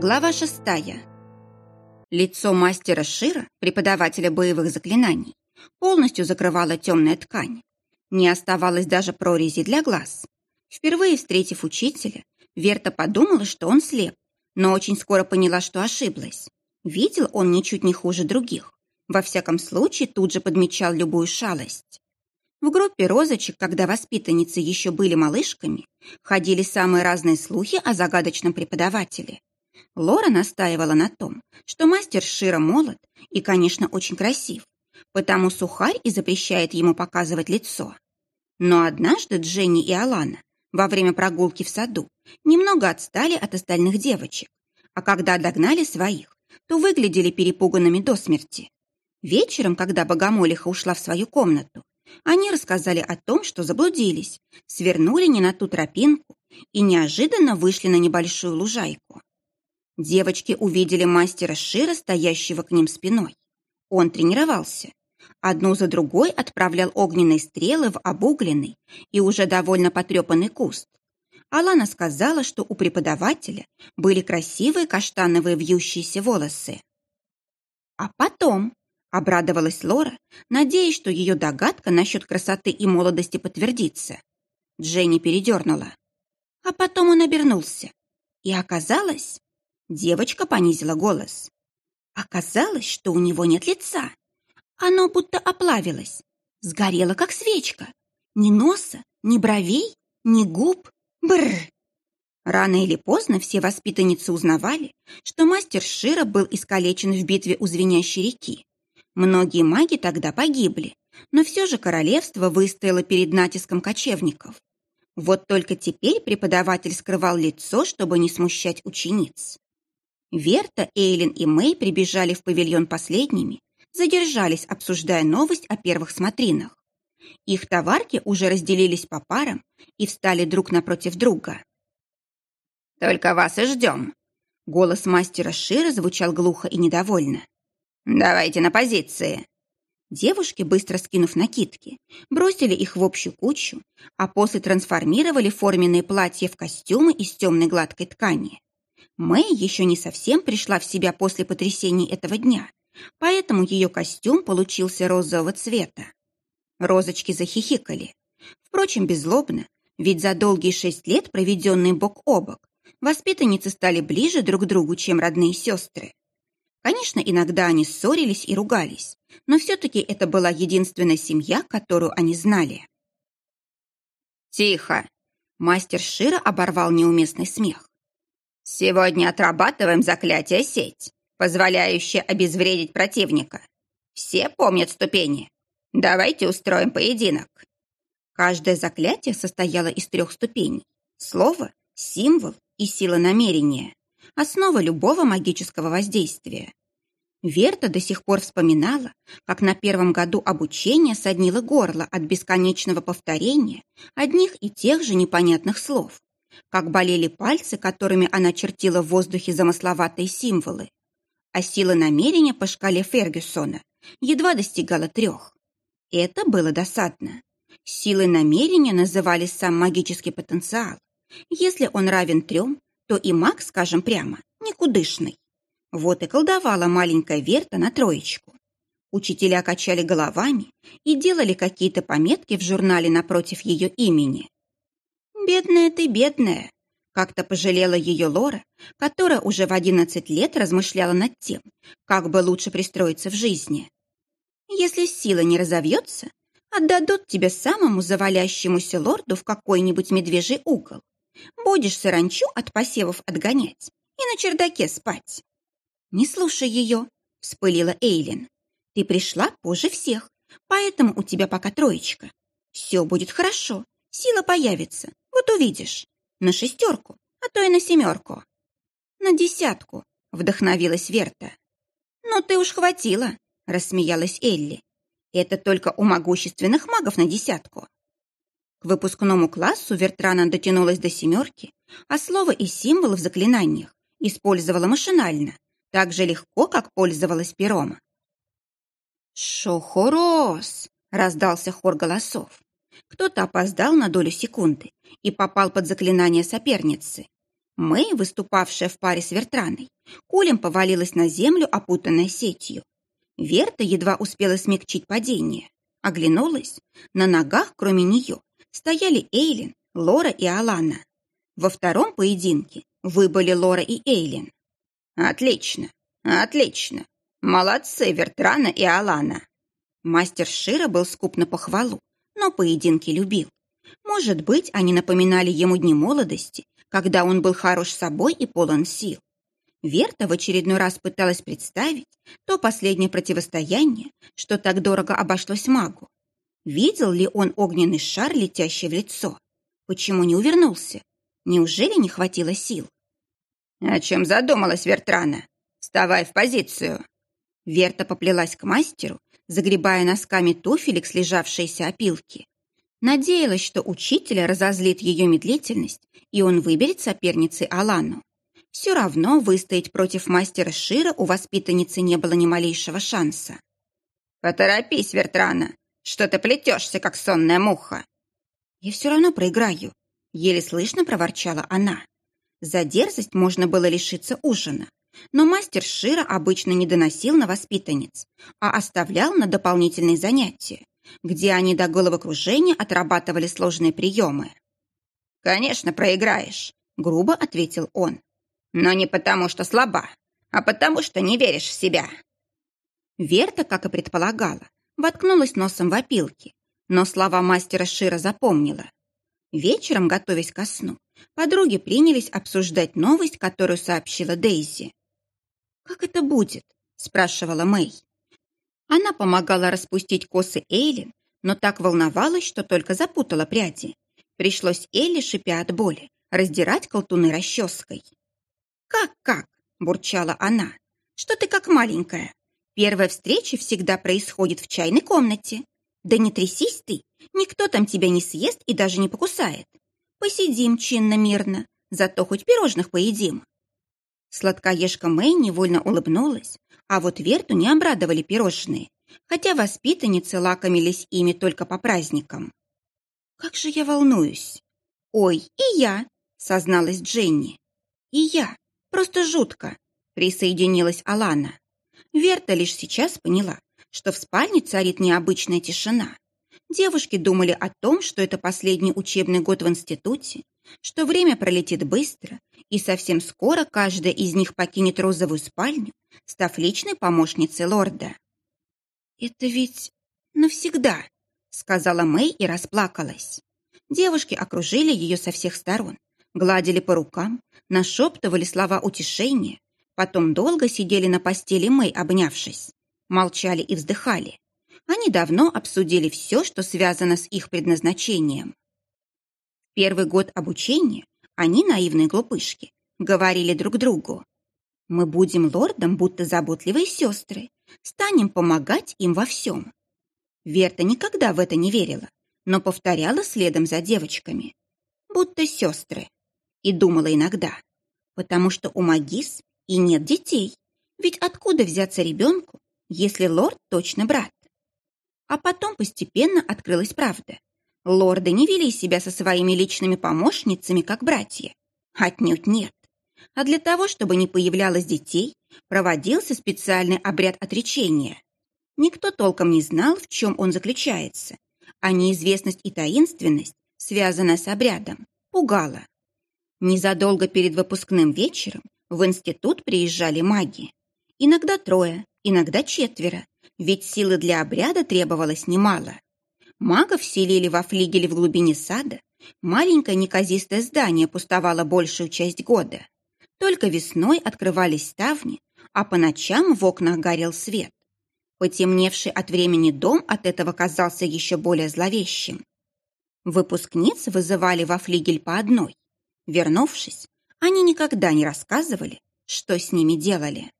Глава шестая. Лицо мастера Шира, преподавателя боевых заклинаний, полностью закрывала темная ткань. Не оставалось даже прорези для глаз. Впервые встретив учителя, Верта подумала, что он слеп, но очень скоро поняла, что ошиблась. Видел он ничуть не хуже других. Во всяком случае, тут же подмечал любую шалость. В группе розочек, когда воспитанницы еще были малышками, ходили самые разные слухи о загадочном преподавателе. Лора настаивала на том, что мастер Шира молод и, конечно, очень красив, потому сухарь и запрещает ему показывать лицо. Но однажды Дженни и Алана во время прогулки в саду немного отстали от остальных девочек, а когда догнали своих, то выглядели перепуганными до смерти. Вечером, когда Богомолиха ушла в свою комнату, они рассказали о том, что заблудились, свернули не на ту тропинку и неожиданно вышли на небольшую лужайку. Девочки увидели мастера Шира, стоящего к ним спиной. Он тренировался. Одну за другой отправлял огненные стрелы в обугленный и уже довольно потрепанный куст. Алана сказала, что у преподавателя были красивые каштановые вьющиеся волосы. А потом, обрадовалась Лора, надеясь, что ее догадка насчет красоты и молодости подтвердится. Дженни передернула. А потом он обернулся. И оказалось, Девочка понизила голос. Оказалось, что у него нет лица. Оно будто оплавилось, сгорело, как свечка. Ни носа, ни бровей, ни губ. Бррр! Рано или поздно все воспитанницы узнавали, что мастер Шира был искалечен в битве у звенящей реки. Многие маги тогда погибли, но все же королевство выстояло перед натиском кочевников. Вот только теперь преподаватель скрывал лицо, чтобы не смущать учениц. Верта, Эйлин и Мэй прибежали в павильон последними, задержались, обсуждая новость о первых смотринах. Их товарки уже разделились по парам и встали друг напротив друга. «Только вас и ждем!» Голос мастера Шира звучал глухо и недовольно. «Давайте на позиции!» Девушки, быстро скинув накидки, бросили их в общую кучу, а после трансформировали форменные платья в костюмы из темной гладкой ткани. Мэй еще не совсем пришла в себя после потрясений этого дня, поэтому ее костюм получился розового цвета. Розочки захихикали. Впрочем, беззлобно, ведь за долгие шесть лет, проведенные бок о бок, воспитанницы стали ближе друг к другу, чем родные сестры. Конечно, иногда они ссорились и ругались, но все-таки это была единственная семья, которую они знали. «Тихо!» Мастер Шира оборвал неуместный смех. Сегодня отрабатываем заклятие сеть, позволяющее обезвредить противника. Все помнят ступени. Давайте устроим поединок. Каждое заклятие состояло из трех ступеней. Слово, символ и сила намерения. Основа любого магического воздействия. Верта до сих пор вспоминала, как на первом году обучения соднило горло от бесконечного повторения одних и тех же непонятных слов как болели пальцы, которыми она чертила в воздухе замысловатые символы. А сила намерения по шкале Фергюсона едва достигала трех. Это было досадно. Силой намерения называли сам магический потенциал. Если он равен трем, то и маг, скажем прямо, никудышный. Вот и колдовала маленькая Верта на троечку. Учителя качали головами и делали какие-то пометки в журнале напротив ее имени. «Бедная ты, бедная!» Как-то пожалела ее Лора, которая уже в одиннадцать лет размышляла над тем, как бы лучше пристроиться в жизни. «Если сила не разовьется, отдадут тебя самому завалящемуся лорду в какой-нибудь медвежий угол. Будешь саранчу от посевов отгонять и на чердаке спать». «Не слушай ее», — вспылила Эйлин. «Ты пришла позже всех, поэтому у тебя пока троечка. Все будет хорошо, сила появится, вот увидишь. На шестерку, а то и на семерку. На десятку, вдохновилась Верта. Ну ты уж хватило, рассмеялась Элли. Это только у могущественных магов на десятку. К выпускному классу Вертрана дотянулась до семерки, а слово и символы в заклинаниях использовала машинально, так же легко, как пользовалась пером. «Шохорос!» — раздался хор голосов. Кто-то опоздал на долю секунды и попал под заклинание соперницы. Мэй, выступавшая в паре с Вертраной, кулем повалилась на землю, опутанная сетью. Верта едва успела смягчить падение. Оглянулась. На ногах, кроме нее, стояли Эйлин, Лора и Алана. Во втором поединке выбыли Лора и Эйлин. «Отлично, отлично. Молодцы, Вертрана и Алана». Мастер Шира был скуп на похвалу, но поединки любил. Может быть, они напоминали ему дни молодости, когда он был хорош собой и полон сил. Верта в очередной раз пыталась представить то последнее противостояние, что так дорого обошлось магу. Видел ли он огненный шар, летящий в лицо? Почему не увернулся? Неужели не хватило сил? «О чем задумалась Вертрана? Вставай в позицию!» Верта поплелась к мастеру, загребая носками туфелек слежавшиеся опилки. Надеялась, что учителя разозлит ее медлительность, и он выберет соперницей Алану. Все равно выстоять против мастера Шира у воспитанницы не было ни малейшего шанса. «Поторопись, Вертрана! Что ты плетешься, как сонная муха?» «Я все равно проиграю», — еле слышно проворчала она. За дерзость можно было лишиться ужина, но мастер Шира обычно не доносил на воспитанниц, а оставлял на дополнительные занятия, где они до головокружения отрабатывали сложные приемы. «Конечно, проиграешь», — грубо ответил он. «Но не потому, что слаба, а потому, что не веришь в себя». Верта, как и предполагала, воткнулась носом в опилки, но слова мастера Шира запомнила. Вечером, готовясь ко сну, подруги принялись обсуждать новость, которую сообщила Дейзи. «Как это будет?» – спрашивала Мэй. Она помогала распустить косы Эйлин, но так волновалась, что только запутала пряди. Пришлось Элли, шипя от боли, раздирать колтуны расческой. «Как-как?» – бурчала она. «Что ты как маленькая? Первая встреча всегда происходит в чайной комнате. Да не трясись ты, никто там тебя не съест и даже не покусает. Посидим чинно-мирно, зато хоть пирожных поедим». Сладкоежка Мэй невольно улыбнулась, а вот Верту не обрадовали пирожные, хотя воспитанницы лакомились ими только по праздникам. «Как же я волнуюсь!» «Ой, и я!» — созналась Дженни. «И я! Просто жутко!» — присоединилась Алана. Верта лишь сейчас поняла, что в спальне царит необычная тишина. Девушки думали о том, что это последний учебный год в институте, что время пролетит быстро, и совсем скоро каждая из них покинет розовую спальню, став личной помощницей лорда. «Это ведь навсегда», — сказала Мэй и расплакалась. Девушки окружили ее со всех сторон, гладили по рукам, нашептывали слова утешения, потом долго сидели на постели Мэй, обнявшись, молчали и вздыхали. Они давно обсудили все, что связано с их предназначением. Первый год обучения они, наивные глупышки, говорили друг другу. Мы будем лордом, будто заботливые сестры, станем помогать им во всем. Верта никогда в это не верила, но повторяла следом за девочками. Будто сестры. И думала иногда, потому что у магис и нет детей. Ведь откуда взяться ребенку, если лорд точно брат? А потом постепенно открылась правда. Лорды не вели себя со своими личными помощницами, как братья. Отнюдь нет. А для того, чтобы не появлялось детей, проводился специальный обряд отречения. Никто толком не знал, в чем он заключается, а неизвестность и таинственность, связанная с обрядом, пугала. Незадолго перед выпускным вечером в институт приезжали маги. Иногда трое, иногда четверо, ведь силы для обряда требовалось немало. Магов селили во флигеле в глубине сада. Маленькое неказистое здание пустовало большую часть года. Только весной открывались ставни, а по ночам в окнах горел свет. Потемневший от времени дом от этого казался еще более зловещим. Выпускниц вызывали во флигель по одной. Вернувшись, они никогда не рассказывали, что с ними делали.